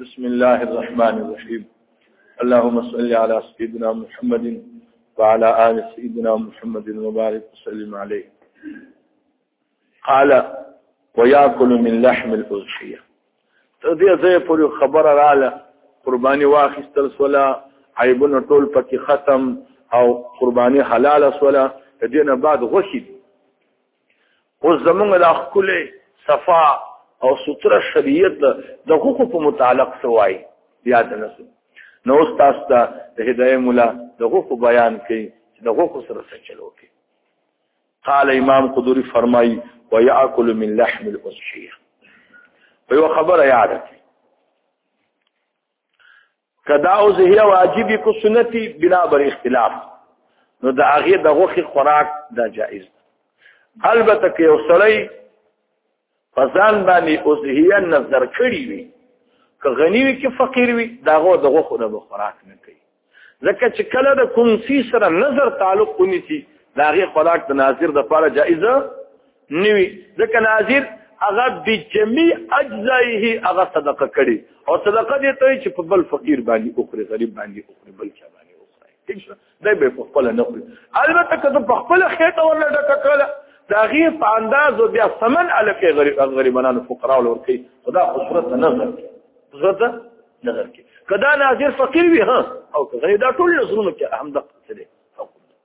بسم الله الرحمن الرحيم اللهم صل على سيدنا محمد وعلى آل سيدنا محمد وبارك وسلم عليه قال ويأكل من لحم الأضحية تدي زي پوری خبر رااله قرباني واخستل سولا عيبون طول پکې ختم او قرباني حلال سولا دینه بعد غوشي او زمونږ د خپل صفا او ستره شریعت د حقوق په متعلق سوای یاد نه سو نو استاد ته د هدايه مولا د حقوق بیان کوي چې د حقوق سره څه چلو کوي قال امام قدوري فرمای وياكل من لحم الاضحيه په خبره یاد کړئ کدا او زهیا واجبی کو سنتی بنا بر اختلاف نو دا هغه د غوخي خوراک دا جائز البته که یو سړی فزان باندې او زهیا نظر کړی وي که غنی وي که فقیر وي دا غو د غوخو نه خوراک نه کوي ځکه چې کله د کوم سی سره نظر تعلق ونیسي دا هغه خوراک د ناظر د پاره جائز نوی ځکه ناظر هغه بجمی اجزایه هغه صدقه کړي او صدقه دې ته چې په بل فقیر باندې اوخره غریب باندې اوخره بل چا باندې اوخره ٹھیک شو دا به په خپل نه خوري البته که په خپل خېټه ولا ډکه کړه دا غي په انداز او بیا ثمن الکه غریب غریبانو فقرا او ورکی خدا خسرت نظر خسرت نظر کې کدا ناظر فقیر وي ها او غیر دا ټول نظرونه کې اهم دقه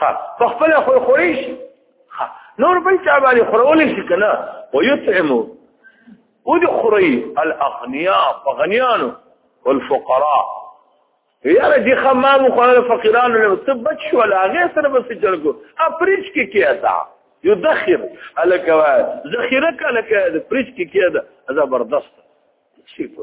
ها په خپل خو خوري شي نور بل چا باندې خورول شي کنه ويطعمو او دي خوري الاغنياء فغنيانو والفقراء یاره دي خمام خو فقيرانو له تبت شو ولا غير سره بس جلګو اپریچ کې کیدا يدخر الک ذخيره کله کې د پریچ کې کیدا زبردست شي په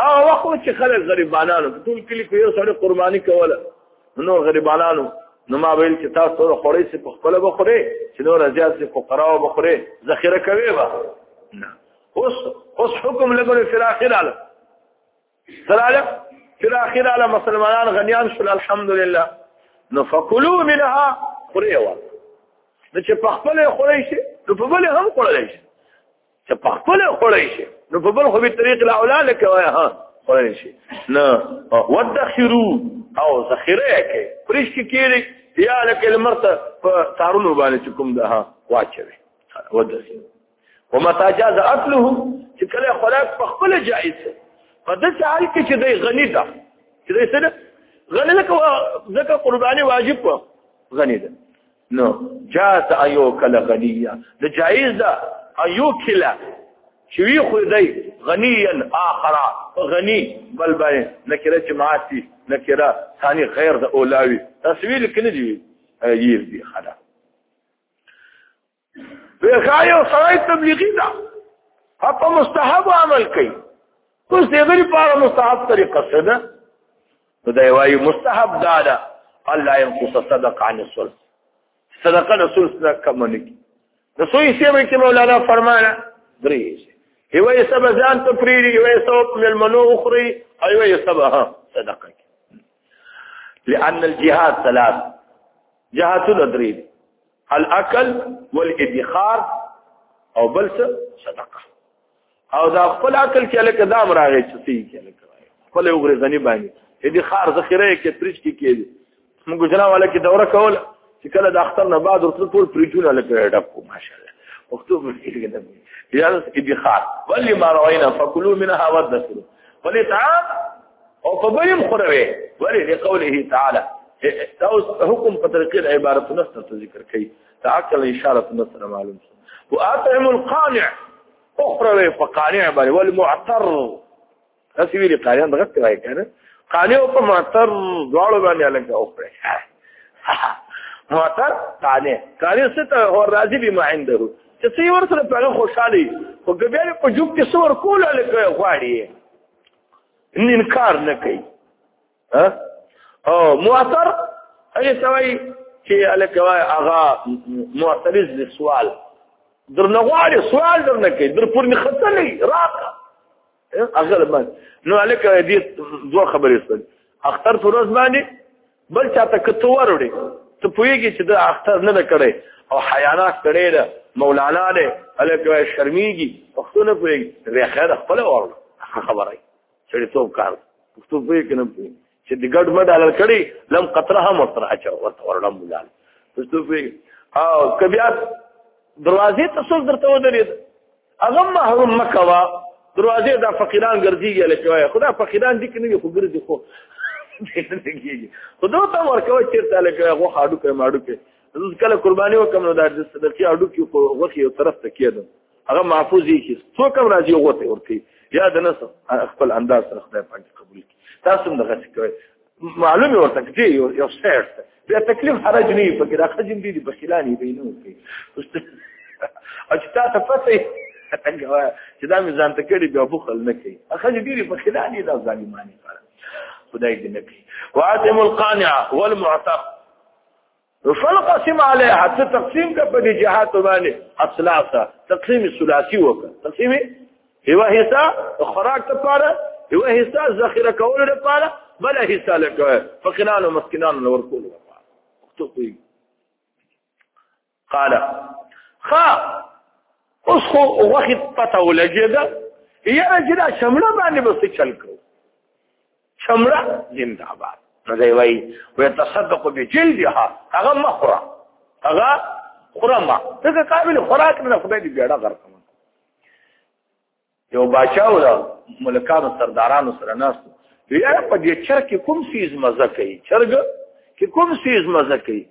هغه وخت چې خلک غریبانانو په ټول کلی کې یو سړی قرباني کوله نو غریبانانو نو ما ویل چې تاسو ټول خوري سي په خپل بخوري چې نو رضیا سي فقرا او بخوري ذخیره کوي با نه اوس اوس حکم لګول فی الاخر علی سلاله فی الاخر علی مسلمانان غنیان شول الحمدلله نو فکلوا منها خوري وا نو چې په خپل خوري شي نو په بل هم خوري شي چې په خپل خړې شي نو په بل خو به طریق لا اولا لکه وای ها خړې شي نه ودخرو او ذخیره کې پرش کې کېږي یا لکه لمرته په تارونو باندې کوم ده ها واچوي ودخرو ومتا جاز اصله چې کله خوراک په خپل جائز په داسې حال کې چې دی غنی ده چې دی سره غنی ده ځکه قرباني واجب غنی ده نو جاز ایو کله غنیه نو جایز ده ایو کله چې وی خو دی غنیا اخر غنی بل باندې نکره چې معاصی نکره ثاني غیر د اولاوی تسویل کنه دی ییر دی خلا وی خایو سره تبلیغی ده حتی مستحب عمل کوي اوس دې غری پاره مستحب طریقه څه ده نو دا وایي مستحب دا ده الله ينقص صدق عن الصلح صدقه رسول سره کم نه کی د سوی سیمه کې مولانا فرمایله درې یو یې سب ځان ته پریری یو یې سب من المنو اخري او یو یې سب ها صدقه لأن الجهاد ثلاث جهات الادري الاكل والادخار او بل صدقه او دا خپل عقل کې لکه دام راغی چې سی کې لکه خپل وګړي غني باندې دې خار ذخیره کې پرچ کې کېږي موږ جنا والا کې دوره کوله چې کله د اختر نه بعد ورته ټول پرچونه لکه ډب کو ماشاءالله وختو مې کې دا بیا دې خار ولې ما روینا فکلوا منها ودثروا ولې تعال او په بلیم خوروي ولې لقوله تعالی دا حکم په طریقې عبارت نفس ته ذکر کوي تعقل اشاره مثلا معلوم واطعم القانع اخرى فقانع بل والمعتر هسي ویلي قانع دغه څه وایي کنه قانع او معتر دواړو باندې الګ اخرى معتر قانع قانع څه ته هو راضي بما عنده چې څه ور سره په خوشحالي او ګبيل په جوب کې څور کول الګ غواړي انکار نه کوي او مؤثر هغه سوي چې الکوا هغه معترض د سوال درنه غواړي سوال درنه کوي در پورې خطلې راکا هغه باندې نو الکوا دې دوه خبرې ستل اختر فروز باندې بل چاته کته وروړي ته پوهیږي چې د اختر نه کړي او حیانات کړي ده مولانا دی الکوا شرمېږي پښتون پوهیږي زه خیر خپل ورو خبره سړی څوک کار پښتو پوهې کنه پوهې چې د ګډ مډ علل کړي لم قطره هم ورته اچو ورته ورلم مولال پښتو پوهې او کبیا دروازې ته څوک درته ودرېد هغه محروم مکوا دروازې دا فقیران ګرځيږي لکه وای خدا فقیران دي کني خو ګرځي خو خدای ته ورکوي چې تعالی کوي غو هاډو کوي ماډو کوي زه کله قرباني وکم نو دا د صدقې هاډو کې خو غوخي یو طرف ته کېدم هغه محفوظ دي چې څوک هم راځي هغه ته ورکي یا د نس خپل انداز سره خدای پاک قبول کړي تاسو هم دغه څه کوي معلومه ورته کې یو یو سرت بیا تکلیف حرج نه په کې راخه جن دي د بخیلانی بینو کې او چې تاسو پته چې دا مې ځان ته کړی بیا بخل نه کوي اخه ډیری بخیلانی دا ظالمانی کار خدای دې نه کوي وعدم القانع والمعتق فلقسم عليها ته تقسیم کا په دې جهات باندې اصلاصه تقسیم ثلاثي وکړه تقسیم یو حصہ خوراک لپاره یو حصہ ذخیره کول لپاره بل حصہ لکه فقران او مسکینان نور کول لپاره تو کوي قال خا اوس خو وخت پته ولګیدا یا رجلا شمله باندې بس چل کو چمړه زنده آباد نو دی وای و تصدق بجلدها هغه مخره هغه خرمه څنګه قابل خوراک نه خدای دې بیړه غرق یو بچاو له ملکانو سردارانو سره ناس ویل په دې چر کې کوم سیز مزه کوي چرګ کې کوم سیز مزه کوي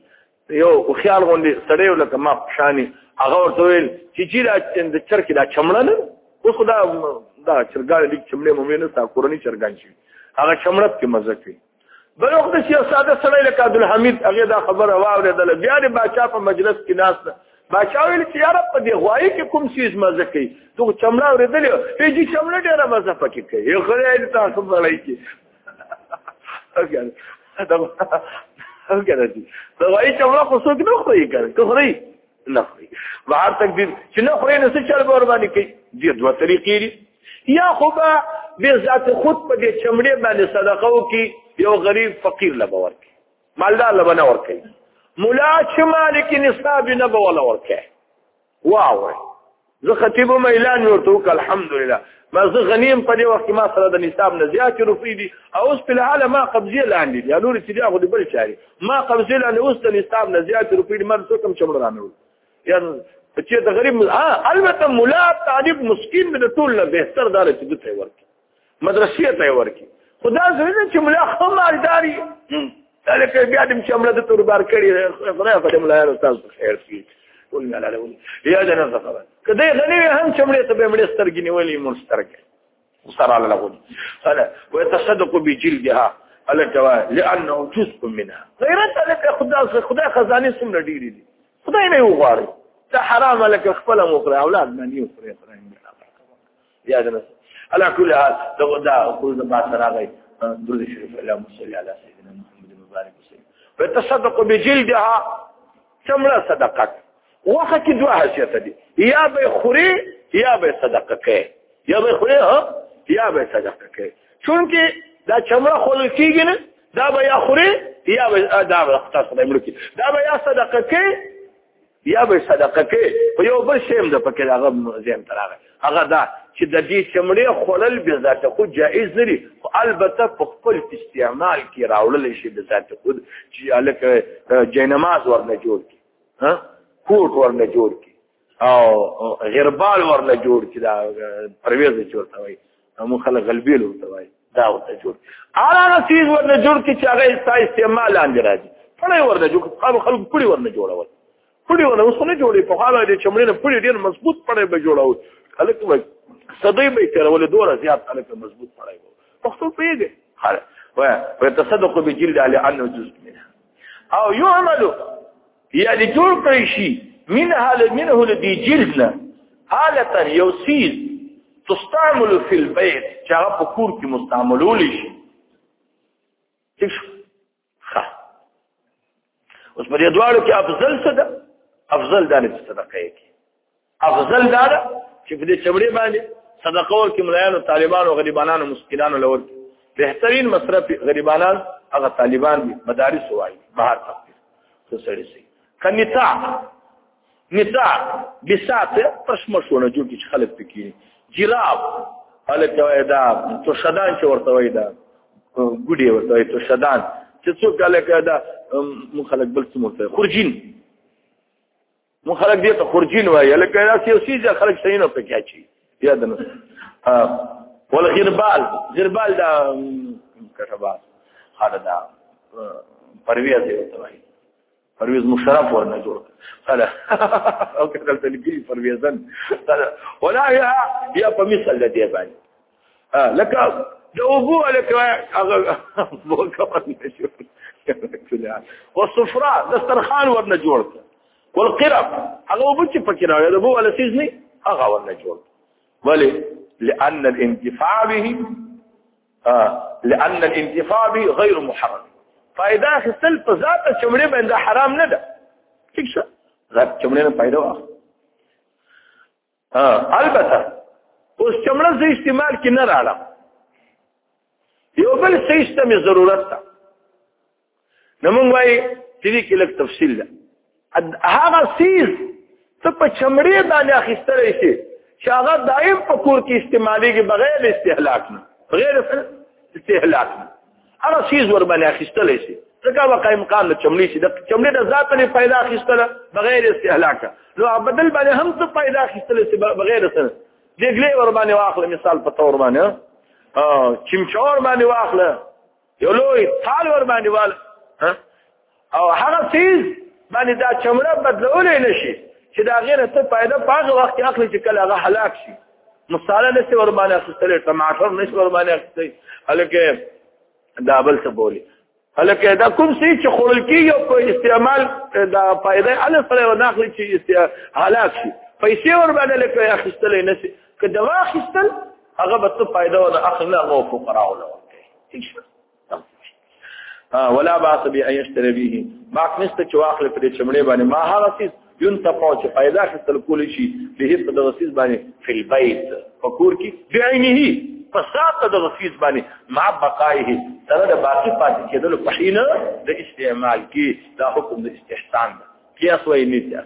یو خو خیال غوندي سړی لکه ما پښانی هغه ورته ویل چې چې دا د چرکې دا چمړه نه اوس خو دا دا چرګان لیک چمړې مې نه تا کورنی چرګان شي هغه چمړه کې مزه کوي بل وخت چې یو ساده سړی لکه عبدالحمید هغه دا خبره واورېدله بیا د باچا په مجلس کې ناست باچا ویل چې یاره په دې غوایي کې کوم څیز مزه کوي ته چمړه اورېدلې یې چې چمړه ډېره مزه پکې کوي یو خدای دې تاسو بلای کې دوايي چې ما خو څوک نه خوري کړ ته خوري نه خوري بهر تقدیر چې نه خوري نو څه چل به قرباني کوي دې دوه طریقې دي یا خو به به ذات خود په دې چمړې باندې صدقه وکي یو غریب فقیر لبا ورکي مالدار لبا نه ورکي مولا چې مالک نصاب نه به ولا ورکي واوه زه خطیب مې اعلان ورته وکړ الحمدلله ما زه غنیم په دې وخت کې ما سره د نصاب نه زیات روپی دي او اوس په لحاله ما قبضه لاندې دي نور چې دا خو دې بل چاري ما قبضه لاندې اوس د نصاب نه زیات روپی دي من څه کم چمړ رانه یعنی چې د غریب ها البته مولا طالب مسكين د ټول نه بهتر دار چې دته ورته مدرسې ته ورکی خدا زړه چې ملا هم مالداري لکه بیا دې چې امر د تور بار کړی خدای په دې ملا یې استاد خیر شي ولنا لا لون یا جنا خبر کله غنی هم چمړې ته به مړې سترګې نیولې مون سترګې وسره لا لون انا ويتصدق بجلدها على جوا لانه جزء منها غیرت لك خدا خدا خزانه سم ډیری دي خدای نه وغواړي ته حرام لك خپل مو پر اولاد باندې وکړي بیا د على كل حال دا دا خو د ما سره غي درود شریف الله صلی علی سیدنا محمد مبارک وسلم فتصدق بجلدها څمړه صدقه وخه کې دوه حیثیت دي یا به خوري یا به صدقه کوي یا به خوري ها یا به صدقه کوي چونکه دا چمړه خول کېږي نه دا به یا خوري یا به دا به خطر سره مړ کی دا به یا صدقه کوي یا به صدقه کې خو یو بل شی هم د پکې هغه زم تراغه هغه دا چې د دې چمړې خړل به ذات خو جایز نه دي خو البته په خپل استعمال کې راوړل شي د ذات خود چې الکه جینماز ورنه جوړ کی ها کوټ ورنه جوړ کی او غربال ورنه جوړ کی دا پرویز جوړ تا وای هم خلک غلبیل ورته وایي دا ورته جوړ اعلی نسیز ورنه جوړ کی چې هغه استا استعمال لاندې راځي پړې ورنه جوړ خلک خلک پړې ورنه جوړول پړې ورنه اوس نه جوړې په حاله دې چمړې نه پړې ډېر مضبوط پړې به جوړاو خلک به صدې به ترول دوره زیات خلک مضبوط پړې وو پښتو پیږي خلک وتصدق بجلد على انه جزء منها او يعمل یا دې جوړ کړی شي من حال منه لدی جلد حالتا یو سیز تستعمل فی البیت چې هغه په کور کې مستعملول شي تش خا اوس په دې دواړو کې افضل څه ده افضل دانه صدقه کې افضل دا ده چې په دې چمړې باندې صدقه ورکړي ملایانو طالبانو غریبانو مسکینانو لور بهترین مصرف غریبانان هغه طالبان دي مدارس وایي بهر تخفیف څه سړي سي کنيتا نتا بسات پښم شونه جوړ کی خلک پکې جراب خلک وای دا تو شدان چې ورته وای دا ګډي ورته وای تو شدان چې څوک خلک دا مخلک بل څه مو خورجین مو خلک دې ته خورجین وایي لکه دا سیاسي ځکه خلک صحیح نه پکې اچي یاد نه ول غربال غربال دا کټبال خاله دا پرویز دی ته وایي پرویز مشرف ورنه جوړ قال او کتل تلګي پرویزن قال ولا یا یا په مثال دې باندې لکه د اوبو لکه هغه بو کوم نشو والصفراء دسترخوان ورنه جوړ والقرب هغه وبو چې پکې راوړل د بو على سيزني هغه ورنه جوړ ولی لأن الانتفاع به آه لأن الانتفاع به غير محرم فائدہ خستل په ذات چمړې باندې حرام نه ده ٹھیک شه ذات چمړې نه پیدا واخ ها البته اوس چمړه زه استعمال کې نه راړم یو بل سیستم ضرورت ده نو موږ وایي چې دې کې لږ تفصیل ده هغه سیز ته په چمړې باندې اخیستل شي چې هغه دایم په کور کې استعمالېږي بغیر استهلاک نه بغیر استهلاک نه هغه سیز ور باندې اخیستل شي ځکه واقع امکان له چمړي شي د چمړي د ذات نه پیدا اخیستل بغیر استهلاک نو بدل باندې هم څه پیدا اخیستل شي بغیر سره دګلې ور باندې واخله مثال په تور باندې ها چمچور باندې واخله یو لوی تال ور باندې وال ها او هغه څیز باندې دا چمړه بدلولې نشي چې دا غیره ته پیدا پاغه وخت کې اخلي چې کله هغه هلاک شي مصاله نشي ور باندې اخستل ټماټر نشي ور باندې اخستل هلکه دا بل څه بولی هلکه دا کوم څه چې خورل کیږي او په استعمال دا پیدا ال سره وناخلي چې هلاک شي پیسې ور باندې لکه اخستل نشي که دوا اخستل هغه به ته پیدا ونه اخلي هغه فقراو له ورته ولا باس به ايشتري به ما کنيست چې واخل په دې چمړې باندې ما هغه سیس یون تفاو چې پیدا خستل کول شي به په دغه سیس باندې فل بیت فکور کی بعینه فساد د غفیز باندې مع بقایه سره د باقی پاتې کېدل په حين د استعمال کې دا حکم د استحسان دی قیاس وایي نه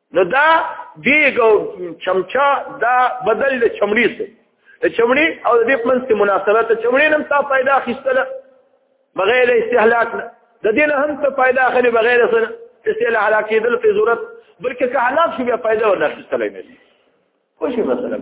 نو دا دیګ او چمچا دا بدل د چمړي سره د چمړي او د دې منځ کې مناسبت د چمړي نن تا پیدا خستله بغیر استهلاک نه د دې نه هم ته پیدا اخلي بغیر سره استهلاک کېدل په ضرورت بلکې که حالات شو بیا پیدا ورنه خستلای نه شي خو شي مثلا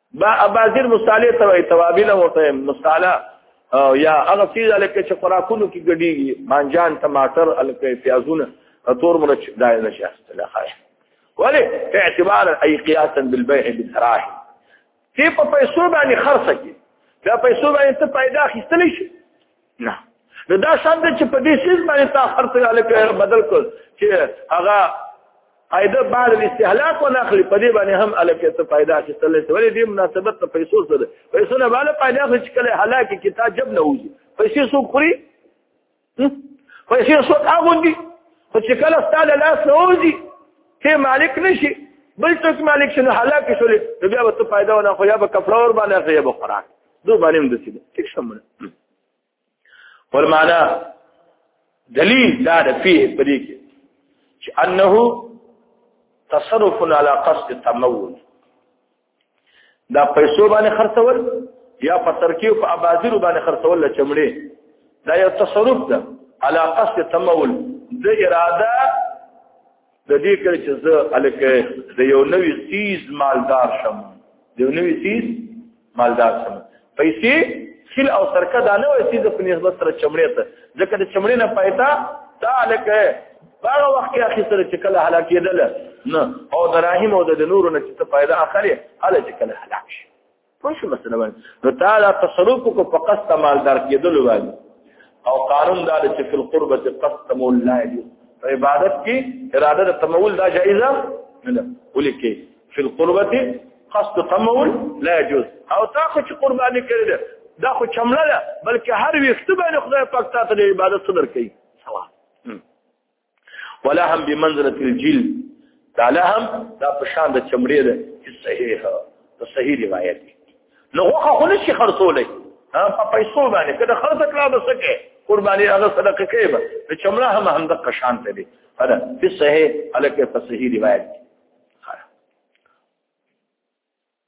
با اباذر مصالح ته وي توابل ورته مصالح او یا هغه چیز لکه چې خوراکونو کې ګډيږي مانجان ټماټر الکه پیازونه تور مرچ دا نه شي استله خای ولی اعتبار ای قیاسا بالبيع بالدراهم تی په پیسو باندې خرڅ کی دا پیسو باندې ته پیدا خستلی شي نه نو دا شان چې په دې سیس باندې تا خرڅ غاله کړ بدل کړ چې هغه فائدہ بعد الاستهلاک و نخلی په دې باندې هم الکه ته فائدہ اخیستل شي ولې دې مناسبت ته پیسو سره پیسو نه بالا فائدہ خو چې کله هلاک کتاب جب نه وځي پیسې سو خوري پیسې سو اغوندي خو چې کله ستاله لاس نه وځي ته مالک نشي بل څوک مالک شنو هلاک شول بیا به ته فائدہ ونه خو یا به کفر ور باندې یا به خوراک دو باندې هم دسی ټیک شمول ول معنا دلیل دا د فيه پرې کې چې انه تصرف على قصد التمول دا پیسو باندې خرڅول یا په ترکیو په ابازیرو باندې خرڅول له چمړې دا یو تصرف ده على قصد التمول د اراده د دې کله چې زه الکه د یو نوی سیز مالدار شم د یو نوی سیز مالدار شم پیسې خل او سرکه دا نه وي چې په نسبت سره چمړې ته ځکه د چمړې نه پایتا دا لکه هغه وخت کې اخی سره چې کله هلاک کېدل نه او دراهم او د نورو نه چې ته پیدا اخلي هله چې کله هلاک شي خوش مسله باندې نو تا دا تصرف کو په قصد مالدار کېدل باندې او قانون دا چې په قربه قصد مولا دی په عبادت کې اراده د تمول دا جائزه نه ده ولیکي په قربه قصد تمول لا يجوز او تا خو چې قرباني کړې ده دا خو چمړه ده بلکې هر وخت باندې خدای پاک تاسو د عبادت صدر کوي سلام ولا هم بمنزله الجلد دا لهم دا پشان د چمړې ده صحیح دا صحیح روایت دی نو هغه خو نشي خرڅولې په پیسو باندې کله خرڅ کړه به سکه قرباني هغه صدقه کوي به د چمړه هم هم د قشان ته دي هدا په صحیح الکه په صحیح روایت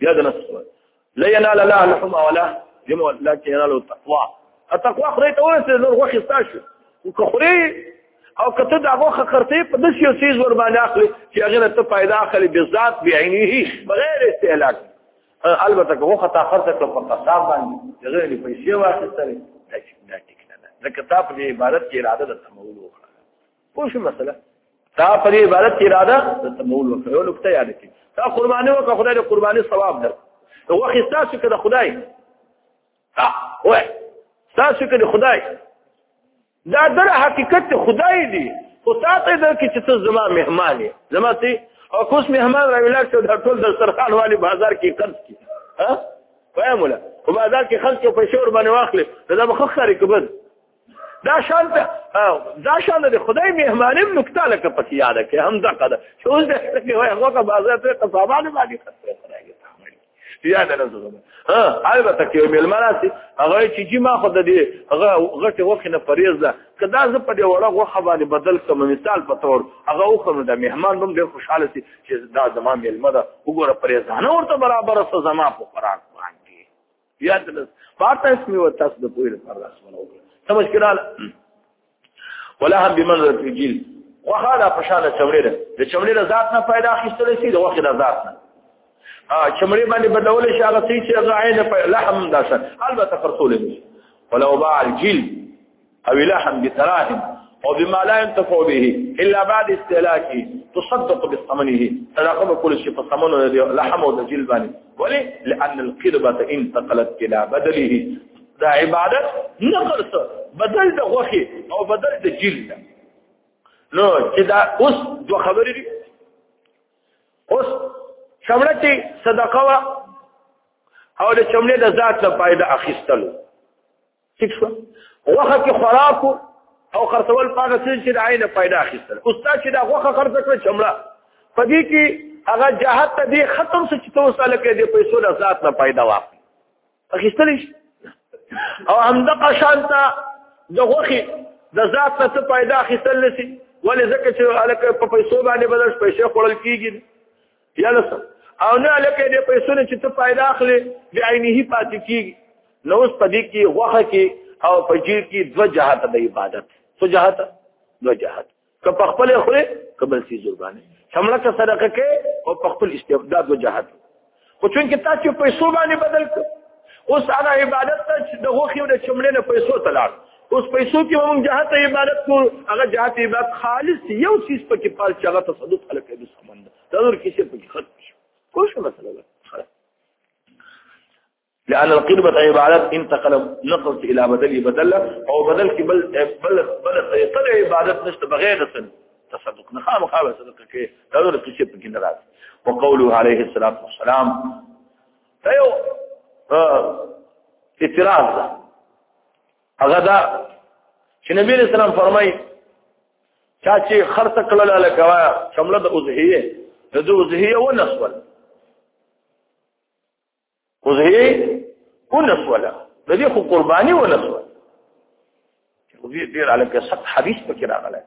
بیا د نفس لا ينال الله لحم ولا جمع لكن ينال التقوى التقوى خريت اوس نور وخت تاسو وکخري او کته دا غوخه خرته په داسې یو چیز ور باندې اخلي چې هغه ته پیدا اخلي بذات بعینه بغیر استهلاک البته غوخه تا خرته کړ په قصاب باندې هغه لري پیسې واخیستلې دا ټیک نه ده ځکه تا په عبادت کې اراده د تمول وکړه پوه شو مسله تا په دې عبارت کې اراده د تمول وکړو نقطه یاد کړئ تا قرباني وکړه خدای دې قرباني ثواب در نو وخت تاسو کې د خدای ها وای تاسو کې د خدای دا در حقیقت خدای دی او تاسو دې کې چې ته زما مهمان یې زما ته او کوس مهمان را ولاړ شو د ټول دسترخوان والی بازار کې قرض کی ها وایم ولا په بازار کې خلک په شور باندې واخلې دا به خو خاري کبد دا شان ته دا شان د خدای مهمانه نقطه لکه پکې یاد کې هم دا قد شو اوس د کې وای هغه بازار ته قصابانه باندې خطر کړی یا نه زغم ها البته کې مل مراسي هغه چې چې ما خو د دې هغه غټه وخت نه پریز ده کدا زه په دې وړه غوخه باندې بدل کوم مثال په تور هغه وخم د مهمان هم ډېر خوشاله سي چې دا زما مل مده وګوره پریزانه ورته برابر سره زما په قران باندې یاد لس پاته اسمي او تاسو د پوهې لپاره رسمنه وکړه څه مشکل اله ولا هم بمنظر في جيل وخاله پښاله چمړې ده د چمړې د ذات نه پیدا اخیستل شي د وخت د ذات نه چمړې باندې بدلول شي هغه څه چې هغه عین په لحم داسه البته فرصول نه ولو باع الجلد او لحم بتراهم او بما لا ينتفع به الا بعد استهلاكه تصدق بثمنه صدقه بكل شيء فثمنه لحم او دجل باندې ولي لان القربه انتقلت الى بدله دا عبادت نقل بدل د غوخي او بدل د جلد نو چې دا اوس دوه خبرې دي اوس چمړه چې صدقه وا او د چمړې د ذات له فائدہ اخیستلو ٹھیک شو غوخه کې خوراک او خرڅول پاګه څه چې د عین پیدا اخیستل استاد چې دا غوخه خرڅ کړ چمړه پدې کې هغه جهاد ته دې ختم څه چې تاسو سره کې دې پیسو د ذات نه پیدا واخلي اخیستل شي او همدغه شانته د غوخي د ذات نه څه پیدا اخیستل نسی ولې ځکه چې الکه په پیسو باندې بدل پیسې خورل کیږي یا لسم او نه لکه دې پیسو نه چې ته پیدا اخلي د عینه پاتې کیږي نو اوس پدې کې غوخه کې او پجیر کې دو جهات د عبادت سو جهات دو جهات که په خپل خوري قبل سي زربانه شمله کا صدقه کې او په خپل استبداد دو جهات خو چون کې تاسو پیسو باندې بدل کړ اوس هغه عبادت ته د غوخي او د چمړې نه پیسو تلار اوس پیسو کې موږ جهاد ته عبادت کو هغه جهاد عبادت خالص یو چیز پکې پال چې هغه تصدق خلک دې سمند دا نور کیسه پکې ختم شو کوم مسله ده لأن القربة عبادت انتقل نقلت إلى بدل بدل أو بدل في بل بل بل طريقة عبادت نشت بغير سن تصدق نخام خاب صدق كي هذا الكشف كي نراد وقوله عليه الصلاة والسلام فيو اه اتراز هغه دا چې نبی رسول الله فرمایي چا چې خرڅ کړل لکوا شمله د اوزهیه د اوزهیه و نسول اوزهیه و نسول د دې خو قرباني و نسول خو دې ډیر الکه سخت حدیث پکې راغلی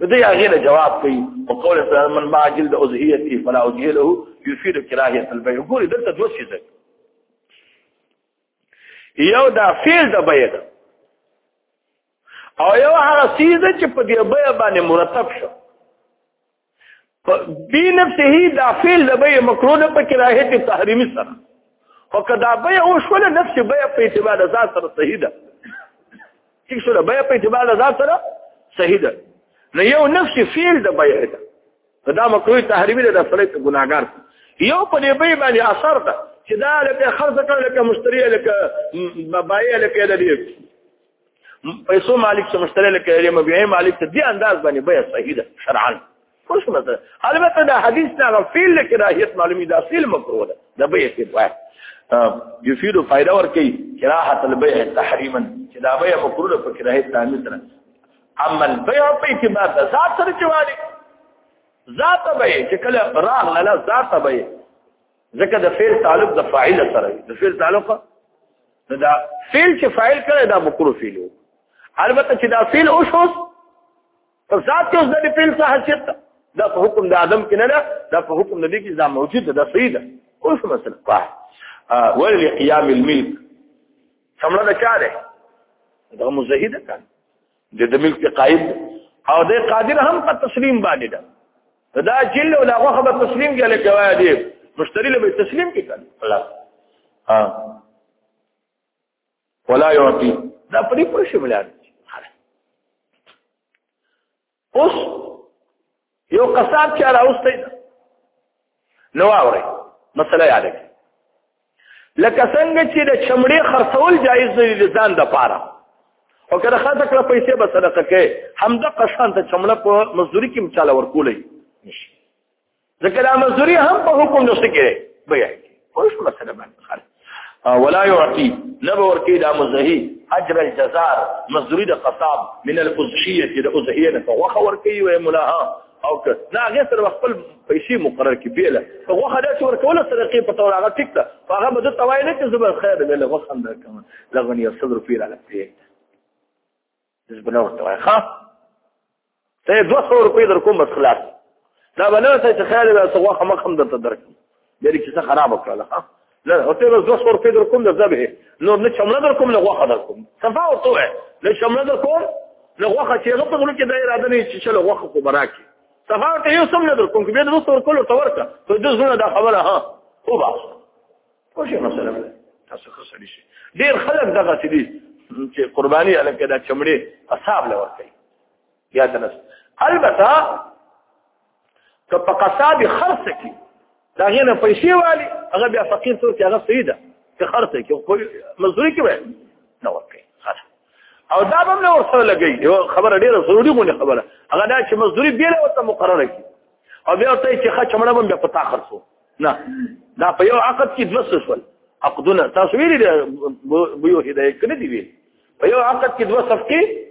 نو دې هغه له جواب کوي او قول سره من ما جلد اوزهیه فلا اوزهیه له یفید کراهیت البیع ګوري دلته دوه شي یو دا فعل د بیه ده او یو هغه سیز چې په دې بیه باندې مرتب شو بی نفسه دا فعل د بیه مکروه نه په کراهت تحریمی سره او کدا بیه او شول نفس بیه په اعتبار د ذات سره صحیح ده چې شول بیه په اعتبار د ذات سره صحیح ده نو یو نفس فعل د بیه ده دا مکروه تحریمی ده د سړی ته ګناګار یو په دې به باندې اثر ده چې دا لکه خرڅ کړ لکه مشتری لکه بایع لکه د دې پیسو مالک څخه مشتری لکه یې مبيعي مالک ته دې انداز باندې به صحیح ده شرعاً خوش مثلا البته دا حدیث دا فعل لکه راهیت معلومی دا فعل مکروه ده د بیع په وای یفید فائدہ ورکی کراهه البیع تحریما چې دا بیع مکروه په کراهه تعمیل اما البيع په اعتبار د ذات سره چواله ذات به چې کله راغ لاله ذات به ځکه د فعل تعلق د فاعل سره د فعل تعلق دا فعل چې فاعل کړي دا مکروه فعل البته چې دا فعل او شوس په ذات کې اوس د فعل څه حیثیت دا په حکم د ادم کې نه ده دا په حکم د دې کې دا موجود ده صحیح ده اوس مثلا واه ولقيام الملك کمړه د چا ده دا مزهید کان د د ملک قائم او د قادر هم په تسلیم باندې ده دا جل او لاغه خبر تسلیم کې له کوي دي مشتری له تسلیم کې کړي خلاص ها ولا يعطي دا پرې پرې شملان اوس یو قصاب چې راوستي نو اوري مسله یاد کړئ لکه څنګه چې د چمړې خرڅول جایز دی د ځان د پاره او کله خاطر کړه پیسې به صدقه کې همدا قشان ته چمړه په مزدوري کې مچاله ورکولې ځکه دا مزدوري هم په حکم نشته کې بیا اوس مسله باندې خالص ولا يعطي نبو ورکی دا مزهی اجر الجزار مزدوری د قصاب من الازحیه د ازحیه نه وخه ورکی و ملاها او که نه هغه سره خپل پیسې مقرر کی بیل هغه خدا چې ورکول صدقې په تور هغه ټیک ده هغه بده توای نه چې زبر خیر دی له وخت اندر کوم لغنی صدر پیر علی دزبنه ورته وای ښه ته دوه سوه روپۍ در کوم بس خلاص دا به نه ورته چې خیال به څه غوښه مخ هم درته درکړم ډېرې کیسه خرابه کړله ښه نه ورته بس دوه سوه روپۍ در کوم د ذبحې نور نه چمړه در کوم نه غوښه در کوم صفا ورته وای نه چمړه در کوم نه غوښه چې هغه په زړه کې دا اراده نه چې چلو غوښه خو به راکړي صفا ورته یو سم نه در کوم که بیا د دوه سوه ورکولو ورته ورکړه خو د زړه دا خبره ها وباسه خو شي مثلا تاسو ښه سړي شي ډیر خلک دغه سړي چې قرباني الکه دا چمړي قصاب لور کوي یا تنس البته که په قصاب خرڅ کی دا غنه پیسې والی هغه بیا فقیر څو چې هغه سیده که خرڅ کی خو مزدوري کې وای نه ورکي او دا به نه ورسره لګي یو خبره ډیره ضروری غونې خبره هغه دا چې مزدوري بیل او ته مقرره کی او بیا ته چې خا چمړه باندې پتا خرڅو نه دا په یو عقد کې دوه څه شول عقدونه تاسو ویلي دی به یو هدایت کنه دی ویل په یو عقد کې دوه صفقې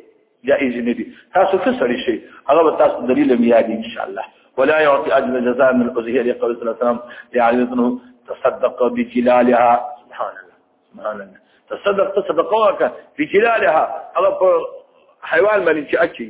جائز نه دي تاسو څه سړی شي هغه به تاسو دلیل میادي ان شاء الله ولا يعطي اجر جزاء من الاضحيه لقول صلى الله عليه وسلم لعلي بن تصدق بجلالها سبحان الله سبحان الله تصدق تصدقوك بجلالها هغه په حیوان باندې چې اچي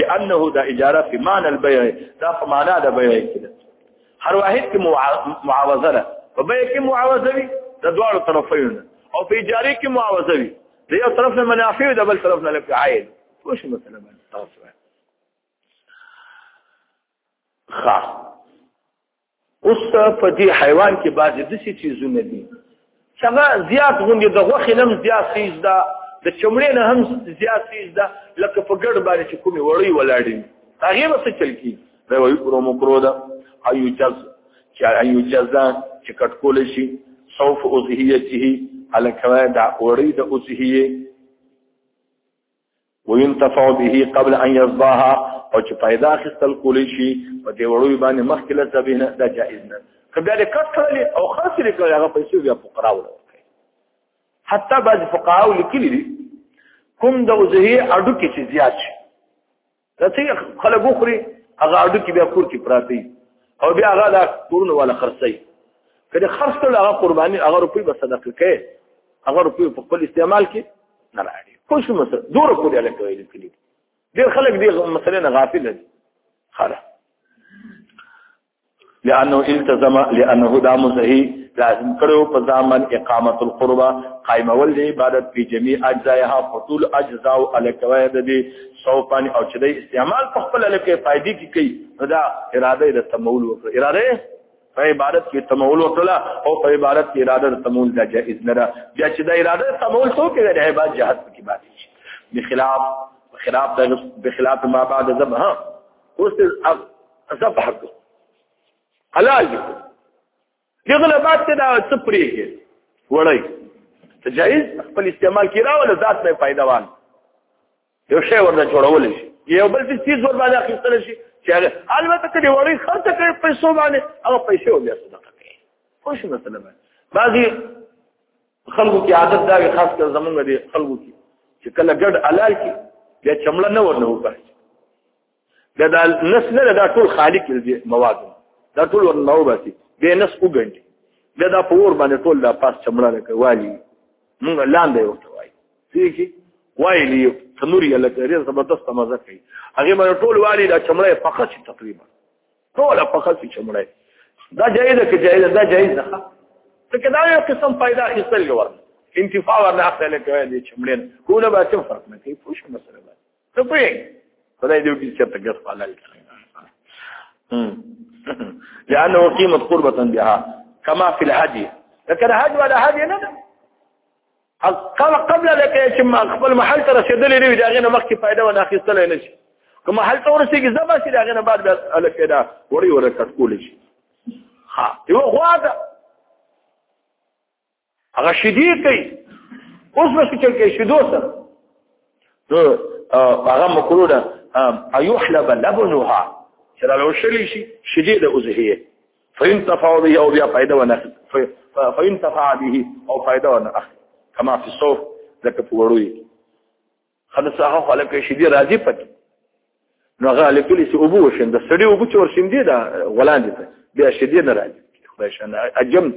لانه دا اجاره په معنی البيع دا په معنا د بيع کې ده هر واحد کې معاوضه ده په بيع کې معاوضه وي د دواړو طرفونو او په اجاره کې معاوضه وي د یو طرف نه منافع او د بل طرف نه لکه عائد څه شي مثلا باندې تاسو خا اوس په دې حیوان کې بعضې داسې څیزونه دي چې هغه زیات غوندې د غوښې نه هم زیات څیز ده د چمړې نه هم زیات څیز ده لکه په ګډ باندې چې کومې وړۍ ولاړې وي هغې به څه چل کېږي دا وایي کرو مکرو ده ایوجز چې ایوجز ده چې کټ کولی شي صوف اضحیته هلکه دا وړۍ د اضحیې وينتفع به قبل ان يصباها او چې پیدا خستل کولی شي په دې وړوي باندې مخکې له سبینه دا جائز نه کبه دې کټ کړل او خرڅ لري کړل هغه پیسې بیا فقرا ورکړي حتی بعض فقهاو لیکلي دي کوم د وزهي اډو کې چې زیات شي راته خلک وخوري هغه اډو کې بیا کور کې پراته او بیا هغه د کورونو ولا خرڅي کله خرڅ کړل هغه قرباني هغه روپي به صدقه کوي هغه روپي په خپل استعمال کې نه راړي خو شو مسله دور پورې الګ ویل کړي ډېر خلک دې مسله نه غافل دي خلاص لانه التزم لانه دا مزهي لازم کړو په ځامن اقامت القربه قائمول دی عبادت په جميع اجزاها فطول اجزاء الکوي د دې سوپانی او چې د استعمال په خپل لکه فائدې کې کوي دا اراده د تمول وکړه اراده په عبارت کې تمول وکړه او په عبارت کې اراده تمول دا جائز نه ده بیا چې دا اراده تمول څو کې د عبادت جهاد کې باندې شي بخلاف بخلاف د بخلاف ما بعد ذبح اوس ذبح کو حلال دي دغه بعد ته دا سپری کې وړي جائز خپل استعمال کې راول ذات نه پیداوان یو شی ورته جوړول شي یو بل څه چیز ور باندې اخیستل شي چې هغه البته کله وړي خرڅ کړي پیسو باندې هغه پیسې او بیا صدقه کوي خو شي مثلا بعضي خلکو کې عادت دا وي خاص کر زمونږ دي خلکو کې چې کله ګډ حلال کې بیا چمړه نه ورنه وکړي دا دا نس نه دا ټول خالق دي مواد دا ټول ورنو باسي به نس وګڼي دا دا پور باندې ټول دا پاس چمړه لکه والی موږ لاندې وته وای سيږي وایلی تنور یې لکه ریز زبردست مزه کوي هغه باندې ټول والی دا چمړه فقط شي تقریبا ټول فقط شي چمړه دا جایز کې جایز دا جایز ده ته دا یو قسم پیدا اخیستل ورنه انتفاع ورنه اخلي کوي دې چمړه کوله به څه فرق نه کوي پوښتنه مسله ته په خدای دې وکړي چې تګس پالل کړي لانه قیمت قربه بها کما فی الحج لکه حج ولا حج نه ده قبل قبل لکه چې ما خپل محل ته رسیدلې نه وي دا غنه مخکې فائدہ ونه اخیستل نه شي کوم محل ته ورسیږي زما چې دا غنه بعد بیا الکه دا وړي ورکټ کول شي ها یو خواته هغه شیدی کوي اوس به څه کوي شیدو سره نو هغه مکرو ده ايحلب لبنها چې دا لو شلی شي شیدې د اوزهیه فإن تفاو به او بیا فائدہ ونه فإن تفاع به او فائدہ ونه کما فی الصوف ذکر پوروي خلص هغه خلک شي دي راضي پک نو هغه لکلی چې ابو وشند سړی ابو چې ورشم دي دا غلان دي بیا شدي نه راځي خدای شان اجم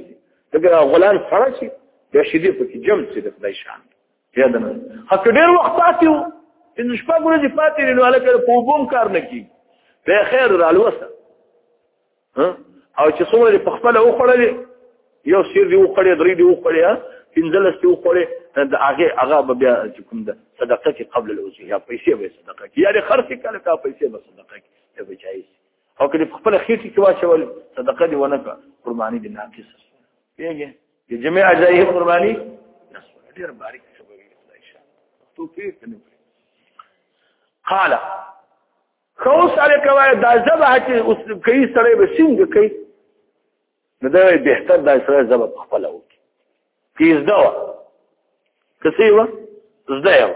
دغه غلان سره شي بیا شدي پکې جم چې د خدای شان بیا د نه هک ډیر وخت پاتې وو ان شپه ګورې پاتې نو هلکه په وبوم کار نه کی په خیر رالوسه او چې څومره په خپل او خړل یو سیر دی او خړې درې دی او خړې ها پنځلس دی او خړې د هغه هغه بیا چې کوم ده صدقه کې قبل الاوزه یا پیسې به صدقه کې یعنی خرڅ کړه کا پیسې به صدقه کې ته به جایز او کله خپل خېټې کې واچول صدقه دی ونه کا قرباني دی ناقص پیږي چې جمع اجایه قرباني ډیر باریک شوی دی ان شاء الله توفیق قال خو سره کوي دا زبه چې اوس کوي سره به سنگ کوي نو دا بهتر دا سره زبه په خپل او کې زده و کسي و زده و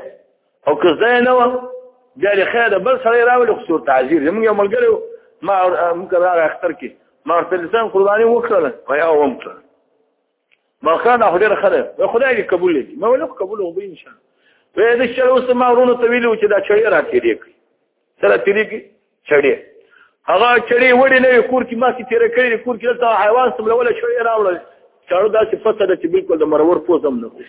او که زده نه و بیا لري خیر بل سره راول خو صورت تعذير زموږ یو ملګری ما موږ راغی اختر کې ما ورته لسان قرباني وکړه او یا ومکړه ما خان هغه ډیر خره خدای دې قبول لري ما ولې قبول او به ان شاء الله په دې چې اوس ما ورونو ته ویلو چې دا چړې را تیرې کړي سره تیرې کړي چړې هغه چړې وړې نه کور کې ما کې تیرې کړې کور کې ته حیوان سم لول چړې راوړل چړو دا چې پته ده چې بالکل د مرور پوزم نه کوي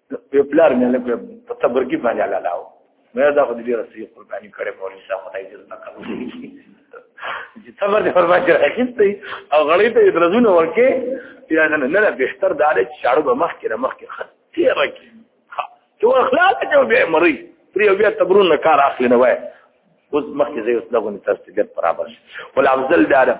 یو پلار مې له په تبر کې باندې الله لاو مې دا خو دې رسې قرباني کړې موري صاحب خدای دې نه کوي چې تبر دې قرباني راکېستې او غړې ته درځونه ورکې یا نه نه به تر دا لې شاړو به مخ کې مخ کې خطي راکې چې اخلاق ته به مري پرې بیا تبرون نه کار اخلي نه وای اوس مخکې زه اوس دغه تاسو ته برابر شي ول افضل دا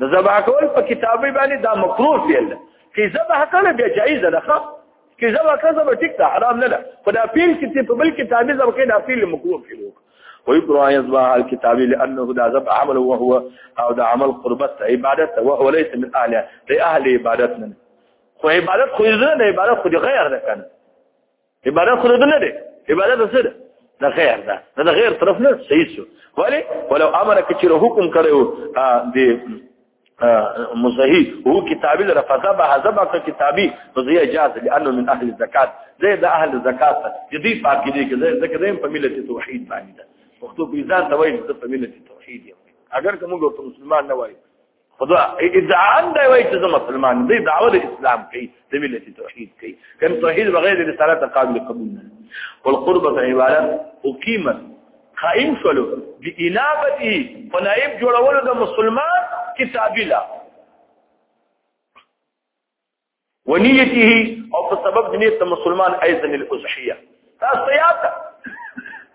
د ذبح کول په کتابي باندې دا مکروه دی چې ذبح کول بیا جایز ده ښه چې ذبح کول به ټیک ده حرام نه ده خو دا پیل چې په بل کتابي ذبح کې دا پیل مکروه دی ويكره أن يصبح الكتاب لأنه دا ذبح عمله وهو أو دا عمل قربته عبادته وهو ليس من أهلها لأهل عبادتنا خو عبادت خو يزن عبادت خو غير ده كان عبارت خو نه دی عبارت څه ده د غیر ده د غیر طرف نه صحیح شو ولی ولو امر کچر حکم کړو د مزهي هو کتابي لره فذب هذب کتابي فزي جاز لانه من اهل الزکات زي د اهل الزکات جدي پاکي دي کې زي ذکر دیم په ملت توحید باندې ده وختو په ځان توحید د په ملت توحید اگر کوم ګورته مسلمان نه وای خدا ادعا دی وای چې مسلمان دی دعوت اسلام کوي د ملت توحید کوي کله توحید بغیر د رسالت قابل قبول نه ول قربت عبارت اقیمت قائم شلو بإنابته فنائب جوړولو د مسلمان کتابی لا ونیته او په سبب د نیت مسلمان ايضا الاضحيه تاسو یاد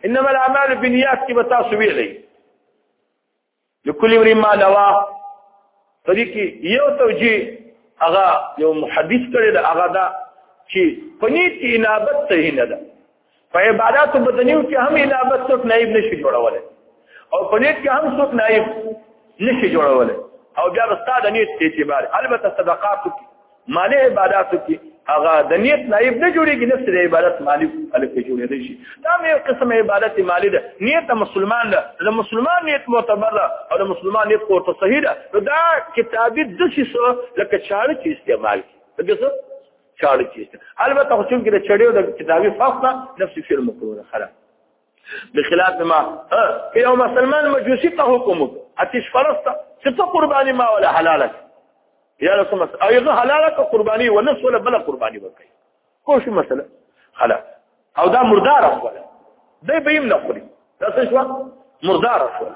انما الاعمال بالنیات کې به تاسو ویلې لكل امرئ ما نوى پدې کې یو توجیه هغه یو محدث کړي دا هغه دا چې پنيت انابت صحیح نه ده په عبادت بدنیو کې هم اله بس څوک نائب نشي جوړولای او په نیت کې هم څوک نائب نشي جوړولای او بیا رستا د نیت په اعتبار البته صدقات کې مالي عبادت کې هغه د نیت نائب نه جوړيږي نفس د عبادت مالي الف جوړې دي شي دا مې قسم عبادت مالي ده نیت مسلمان ده د مسلمان نیت معتبر ده او د مسلمان نیت کوته صحیح ده دا کتابي د څه لکه چاره چې استعمال کی چاړي کیسته البته خو چې د چړیو د کتابي فاصله نفس فعل مکروه خلاص بخلاف ما که یو مسلمان مجوسی ته حکم اتش فرسته چې ته قرباني ما ولا حلاله یا له سمس ایغه حلاله که قرباني و نفس ولا بل قرباني وکړي خو شو مسله خلاص او دا مردار اخوله دی به یې نه خوري دا څه شو مردار اخوله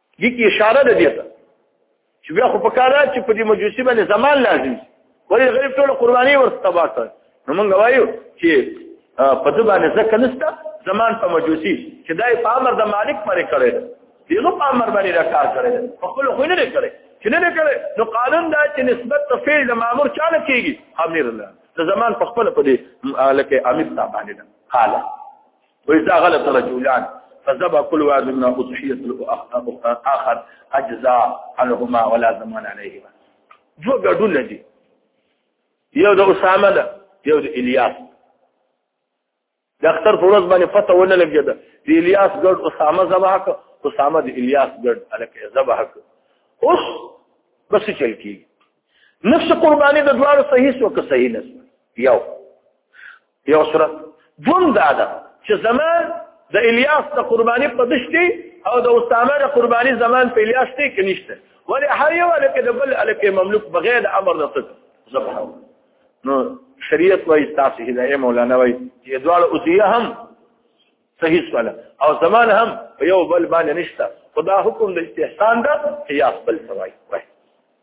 دې کې اشاره ده دې ته چې بیا خو په کار چې په دې مجوسی باندې زمان لازم ولې غریب ټول قرباني ورته تبا کړ نو موږ وایو چې په دې باندې ځکه نشته زمان په مجوسی چې دای په امر د مالک پرې کړی دی نو په امر باندې دا کار کړی دی په خپل خو نه کړی چې نه کړی نو قانون دا چې نسبت ته فعل د مامور چاله کیږي امیر الله د زمان په خپل په دې لکه امیر ته باندې قال وإذا غلط رجلان فذبح كل واحد منهما أضحية الآخر أجزاء عنهما ولا زمان عليهما دو ګډونه دي یو د اسامه ده یو د الیاس د اختر فروز باندې پته ونه لګیده د الیاس ګډ اسامه زبح ک اسامه د الیاس ګډ الکه زبح ک اوس بس چل کی نفس قرباني د دواړو صحیح سو که صحیح نه یو یو سره دوم دا ده چې زمان د الیاس د قرباني په دشتي او د اسامه د قرباني زمان په الیاس ته کې نشته ولی هر یو لکه د بل الکه مملوک بغیر امر نه څه ذبح نو شریعت وای تاسو هدايه مولانا وای چې دواړه اوسیه هم صحیح سواله او زمان هم یو بل باندې نشته خدا حکم د استحسان ده قیاس بل سوای وای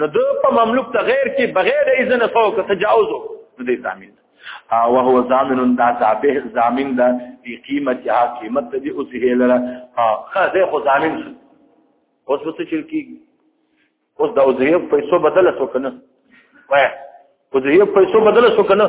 نو د په مملوک ته غیر کې بغیر اذن سو که تجاوز نو دې ضامن او هو ضامن دا تابع ضامن دا په قیمت یا قیمت دې اوس هلره ها خزه خو ضامن شو اوس وڅ چل کی اوس دا اوس یې پیسو بدل سو کنه وای اوس یې پیسو بدل سو کنه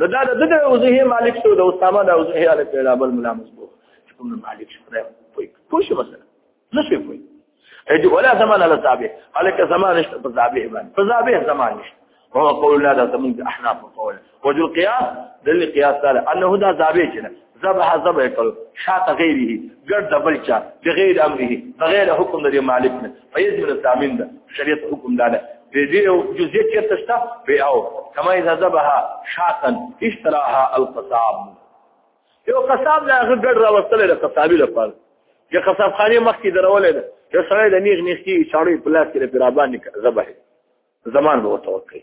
نو دا د دغه وزه مالک شو د اسامه د وزه هله پیدا بل ملا مزبو چې کوم مالک شو پرې پوي پوه شو مثلا نه شي پوي اې ولا زمان على صاحب عليك زمان نشته په صاحب باندې په صاحب زمان نشته هو قول لا ده زمون احناف قول وجه القياس دل قياس قال انه ده صاحب چې ذبح ذبح کړ شاته غیره ګرد د بل چا بغیر امره بغیر حکم د مالک نه فیض من التامین ده شریعت حکم ده دې دې جزئیه کې تشتا به او کما اذا ذبح شاتا اشتراها القصاب یو قصاب لا ګرد را وصل له قصابی لپاره چې قصاب خانه مخ کې درولې ده یو سره د نیغ نیختی چاړي پلاس کې پر ابان ذبح زمان به توکل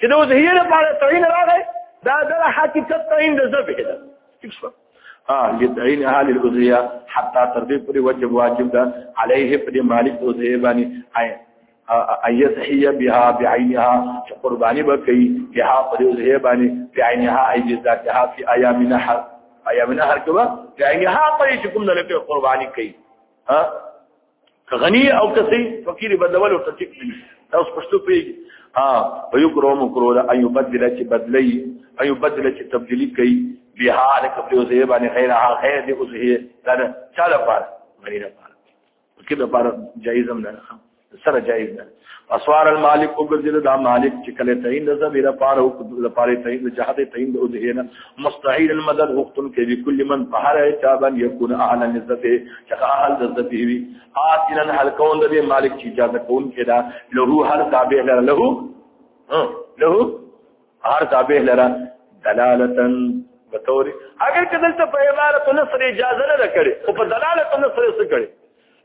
چې د وزهیر لپاره تعین راغی دا د حقیقت تعین د ذبح ده ٹھیک شو اه لتعین اهل الوزهیه حتی تر دې پورې واجب واجب ده علیه پر مالک وزهیه باندې ایت هي بها بعینها چې قرباني به کوي بها پر وزهیه باندې بعینها ایجزاتها فی ایام نحر ایام نحر کې به بعینها پر چې کوم نه لکه قرباني کوي ها غنی او کسی فقیر بدول او تطیق دی تاسو پښتو پیږي ها په یو کروم کرو دا ایو بدله چې بدلی ایو بدله چې تبدیلی کوي بها لک په یو ځای باندې خیر ها خیر دی اوس هي دا چا لپاره غنی لپاره کې لپاره جایز هم نه سره جایز نه اسوار المالک او ګرځید دا مالک چې کله تعین د زمیر پاره او د پاره تعین د جهاد تعین د اذهنه مستعین المدد وقتن کې به کل من طهر چابن یکون اهل النزه چې اهل د ذبی وی آتنا هل کون د مالک چې اجازه کون کې دا له هر تابع له له له هر تابع لره دلالتا بتوري اگر کله ته په عبارت نصر اجازه نه کړي او په دلالت نصر څه کړي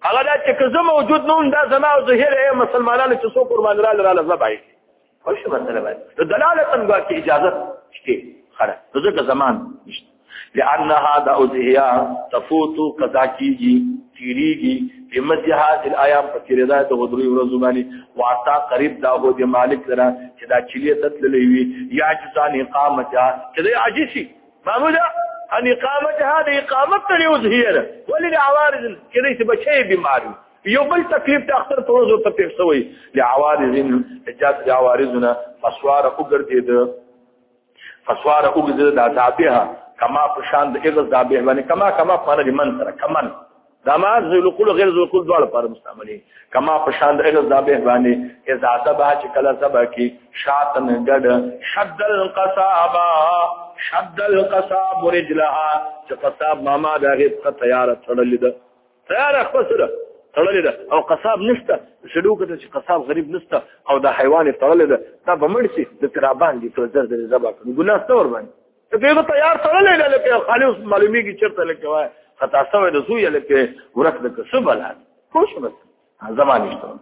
هغه دا چې که زه موجود نه وم دا زما او زهیر یې مسلمانانو چې څوک ورباندې راله راله زه باید خو شي مسله باید نو دلالتا ګواکې اجازت شته خره نو ځکه زمان نشته لأنها دا اوزهیا تفوتو قضا کیږي تیریږي په مزه د ایام په تیر دا د غدری ورځو باندې واتا قریب دا هو د مالک سره چې دا چلیه تتللې وي یا جزان اقامت چې دا عاجزي معمولا ان اقامتها د اقامت ته یو ځهیره ولې د عوارض کې نه څه بچي بیماری یو بل تکلیف ته اختر په ورځو ته پیښ شوی لعوارض اجازه د عوارضنا فسوار وګرځید فسوار وګرځید د عذابها کما پشان د اغز د به باندې کما کما په لري من سره کمن دا ما ذل قول غیر ذل قول دواړه پر مستعملي کما په شان د اغز دا به باندې اذا سبا چې کله سبا کې شاتن ګډ شد القصابا شد القصاب رجلها چې قصاب ماما دا غیب ته تیار تړلې ده تیار خپل سره تړلې ده او قصاب نشته شډو کته چې قصاب غریب نشته او دا حیوان تړلې ده دا بمړ شي د ترابان دي تر زر درې زبا ګناه څور باندې دغه تیار سره لګا لکه خالي اوس معلومیږي چرته لکه وای خطا سوی د زوی لکه ورک د کسب لاله خوش بس زمانه شته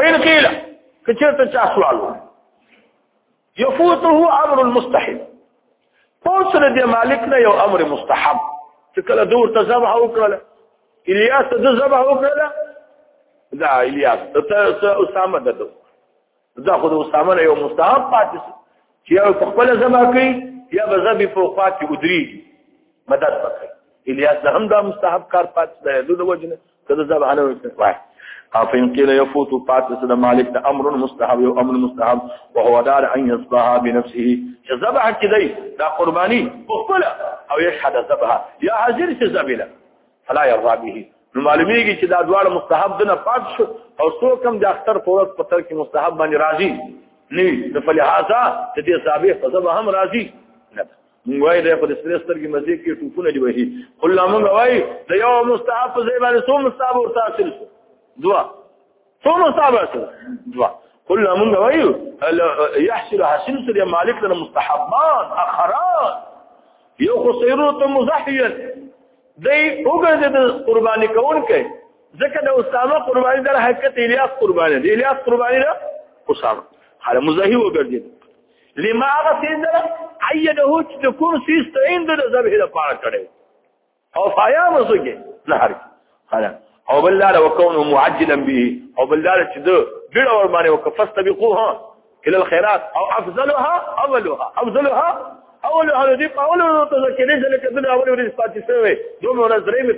فین قیل کچرته چا سوال يفوته امر المستحب فوسره د مالک نه یو امر مستحب چې کله دور ته ذبح وکړه الیاس د ذبح وکړه دا الیاس ته اسامه دته دا خو د اسامه یو مستحب پاتې چې یو په خپل زما کوي یا به زبې په خوا کې ودرېږي مدد وکړي الیاس له هم دا مستحب کار پاتې دی د دې وجه نه که د زبه نه وي او فإن قيل يفوت پاتې د مالک د امر مستحب یو امر مستحب وهو دار ان يصبها بنفسه چې زبه کې دی دا قرباني خپل او یشهد زبها یا حاضر چې زبله فلا يرضى به نو معلومیږي چې دا دواړه مستحب دنه پات شو او څو کم د اختر پورس په تر کې مستحب باندې راضي نوي د فلهذا چې دې صاحب په ځبه هم راضي نه موږ وایي د خپل سپرستر کې مزه کې ټوپونه دی وهي قل موږ وایي د یو مستحب په ځای باندې څو مستحب ورته حاصل شو دوا څو مصابات دوا قلنا موږ وایو يحصل حاصل سره مالک لنا مستحبان اخران یو خو سیرو ته مزحیا دی وګرځي د قرباني کون کوي ځکه د اسامه قرباني در حقیقت الیاس قرباني دی الیاس قرباني ده اسامه حاله مزحی وګرځي لما غسیدل عیده چې کوم سیست عند د ذبح لپاره کړي او فایا مسوګي نه هر خلا او بل لار وکون معجلا به او بل لار چې دو ډېر اور باندې وکفست بقوها الى الخيرات او افضلها اولها افضلها اول هغه دی په اول ورځ ته چې نه ځل کېدل اول ورځ پاتې شوی دوه ورځ درې مې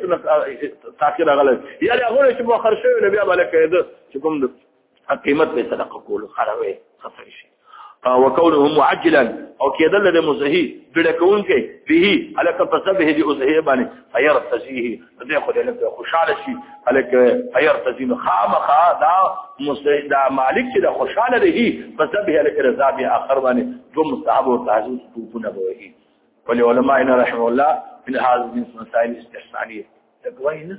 تاخير غلط یا هغه چې مؤخر شوی نبي عمل کړی چې کوم قیمت به صدقه کول خروي خفه شي وکونه معجلا او کېدل له مزهي بډکون کې به الک فسبه دي اوسه باندې غیر تزيه دې خو دې له خوشاله شي الک غیر تزيه خامخا دا مستعد مالک چې د خوشاله رهي فسبه الک رضا به اخر باندې جو مستحب او تعزز کوونه وي ولي علماء رحمه الله من هذه المسائل الاستحسانيه تقوينا